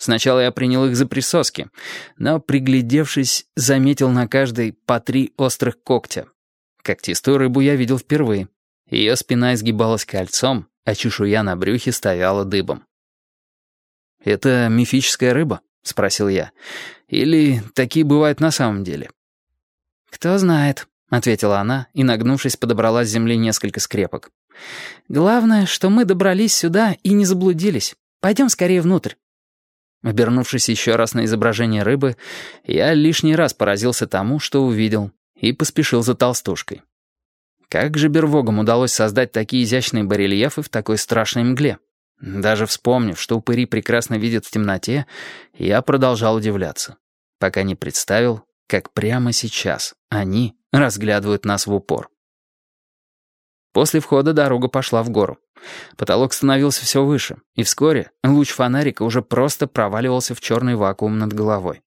Сначала я принял их за присоски, но, приглядевшись, заметил на каждой по три острых когтя. Когтистую рыбу я видел впервые. Ее спина изгибалась кольцом, а чешуя на брюхе стояла дыбом. «Это мифическая рыба?» — спросил я. «Или такие бывают на самом деле?» «Кто знает», — ответила она и, нагнувшись, подобрала с земли несколько скрепок. «Главное, что мы добрались сюда и не заблудились. Пойдем скорее внутрь». Обернувшись еще раз на изображение рыбы, я лишний раз поразился тому, что увидел, и поспешил за толстушкой. Как же Бервогам удалось создать такие изящные барельефы в такой страшной мгле? Даже вспомнив, что упыри прекрасно видят в темноте, я продолжал удивляться, пока не представил, как прямо сейчас они разглядывают нас в упор. После входа дорога пошла в гору. Потолок становился все выше, и вскоре луч фонарика уже просто проваливался в черный вакуум над головой.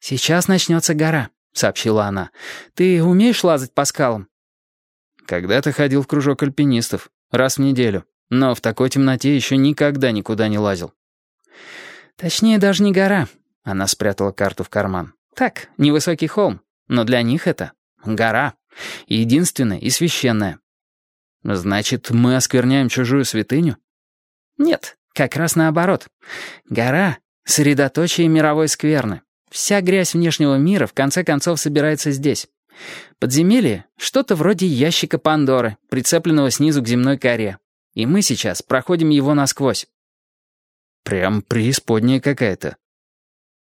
«Сейчас начнется гора», — сообщила она. «Ты умеешь лазать по скалам?» «Когда-то ходил в кружок альпинистов, раз в неделю, но в такой темноте еще никогда никуда не лазил». «Точнее, даже не гора», — она спрятала карту в карман. «Так, невысокий холм, но для них это гора, единственная и священная». «Значит, мы оскверняем чужую святыню?» «Нет, как раз наоборот. Гора — средоточие мировой скверны. Вся грязь внешнего мира в конце концов собирается здесь. Подземелье — что-то вроде ящика Пандоры, прицепленного снизу к земной коре. И мы сейчас проходим его насквозь». «Прям преисподняя какая-то».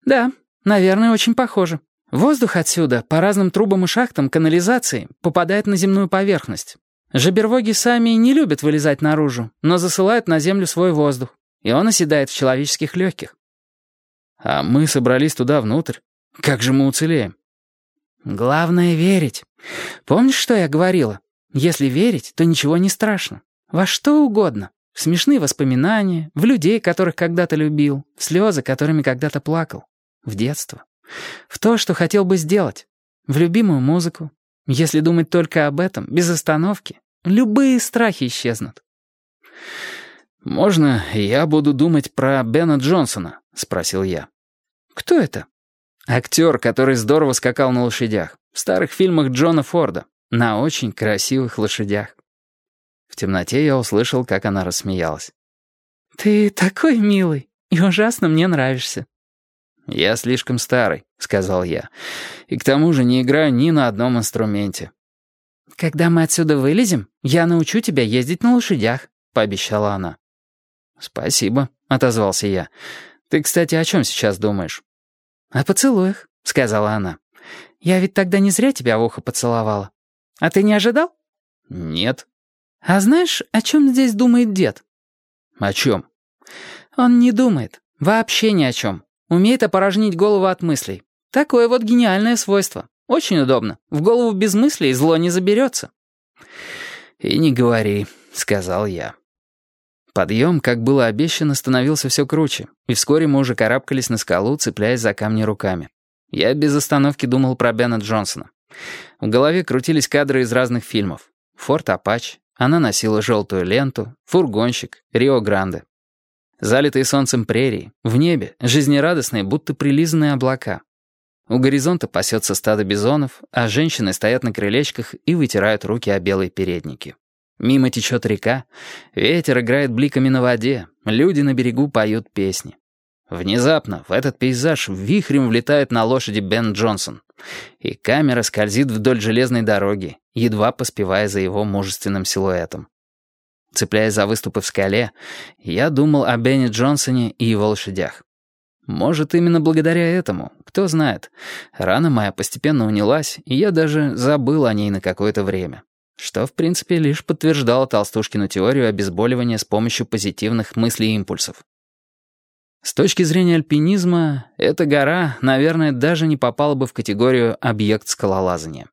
«Да, наверное, очень похоже. Воздух отсюда, по разным трубам и шахтам канализации, попадает на земную поверхность. Жабервоги сами не любят вылезать наружу, но засылают на землю свой воздух, и он оседает в человеческих легких. А мы собрались туда внутрь. Как же мы уцелеем? Главное — верить. Помнишь, что я говорила? Если верить, то ничего не страшно. Во что угодно. В смешные воспоминания, в людей, которых когда-то любил, в слезы, которыми когда-то плакал. В детство. В то, что хотел бы сделать. В любимую музыку, если думать только об этом, без остановки, любые страхи исчезнут. «Можно я буду думать про Бена Джонсона?» — спросил я. «Кто это?» «Актер, который здорово скакал на лошадях. В старых фильмах Джона Форда. На очень красивых лошадях». В темноте я услышал, как она рассмеялась. «Ты такой милый и ужасно мне нравишься». «Я слишком старый», — сказал я. «И к тому же не играю ни на одном инструменте». «Когда мы отсюда вылезем, я научу тебя ездить на лошадях», — пообещала она. «Спасибо», — отозвался я. «Ты, кстати, о чем сейчас думаешь?» «О поцелуях», — сказала она. «Я ведь тогда не зря тебя в ухо поцеловала. А ты не ожидал?» «Нет». «А знаешь, о чем здесь думает дед?» «О чем?» «Он не думает. Вообще ни о чем. Умеет опорожнить голову от мыслей. Такое вот гениальное свойство. Очень удобно. В голову без мыслей зло не заберется. «И не говори», — сказал я. Подъем, как было обещано, становился все круче, и вскоре мы уже карабкались на скалу, цепляясь за камни руками. Я без остановки думал про Бена Джонсона. В голове крутились кадры из разных фильмов. «Форт Апач», она носила желтую ленту, «Фургонщик», «Рио-Гранде». Залитые солнцем прерии, в небе, жизнерадостные, будто прилизанные облака. У горизонта пасется стадо бизонов, а женщины стоят на крылечках и вытирают руки о белые передники. Мимо течет река, ветер играет бликами на воде, люди на берегу поют песни. Внезапно в этот пейзаж вихрем влетает на лошади Бен Джонсон, и камера скользит вдоль железной дороги, едва поспевая за его мужественным силуэтом. Цепляясь за выступы в скале, я думал о Бенни Джонсоне и его лошадях. Может, именно благодаря этому, кто знает. Рана моя постепенно унялась, и я даже забыл о ней на какое-то время. Что, в принципе, лишь подтверждало Толстушкину теорию обезболивания с помощью позитивных мыслей и импульсов. С точки зрения альпинизма, эта гора, наверное, даже не попала бы в категорию «объект скалолазания».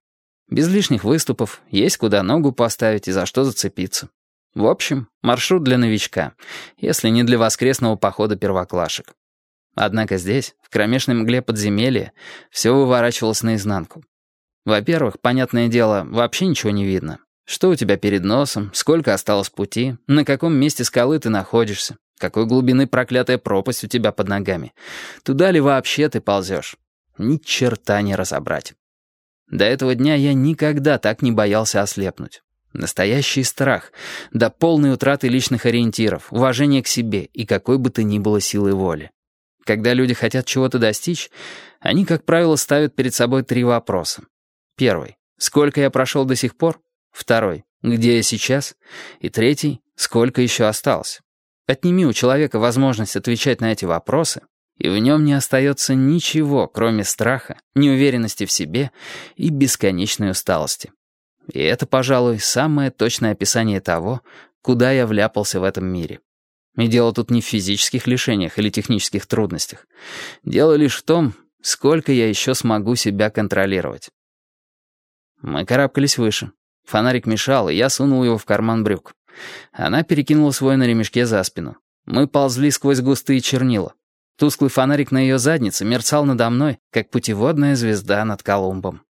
Без лишних выступов, есть куда ногу поставить и за что зацепиться. В общем, маршрут для новичка, если не для воскресного похода первоклашек. Однако здесь, в кромешной мгле подземелья, все выворачивалось наизнанку. Во-первых, понятное дело, вообще ничего не видно. Что у тебя перед носом, сколько осталось пути, на каком месте скалы ты находишься, Какой глубины проклятая пропасть у тебя под ногами? Туда ли вообще ты ползешь? Ни черта не разобрать. До этого дня я никогда так не боялся ослепнуть. Настоящий страх, до полной утраты личных ориентиров, уважения к себе и какой бы то ни было силы воли. Когда люди хотят чего-то достичь, они, как правило, ставят перед собой три вопроса. Первый — сколько я прошел до сих пор? Второй — где я сейчас? И третий — сколько еще осталось? Отними у человека возможность отвечать на эти вопросы, и в нем не остается ничего, кроме страха, неуверенности в себе и бесконечной усталости. И это, пожалуй, самое точное описание того, куда я вляпался в этом мире. И дело тут не в физических лишениях или технических трудностях. Дело лишь в том, сколько я еще смогу себя контролировать. Мы карабкались выше. Фонарик мешал, и я сунул его в карман брюк. Она перекинула свой на ремешке за спину. Мы ползли сквозь густые чернила. Тусклый фонарик на ее заднице мерцал надо мной, как путеводная звезда над Колумбом.